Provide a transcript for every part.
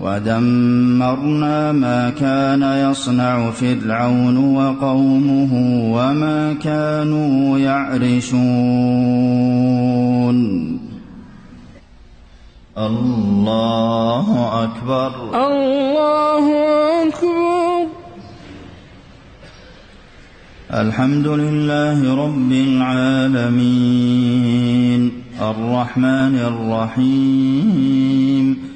ودمرنا ما كان يصنع فرعون وقومه وما كانوا يعرشون. الله أكبر. الله أكبر. الحمد لله رب العالمين. الرحمن الرحيم.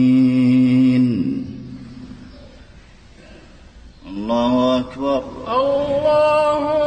الله أكبر. الله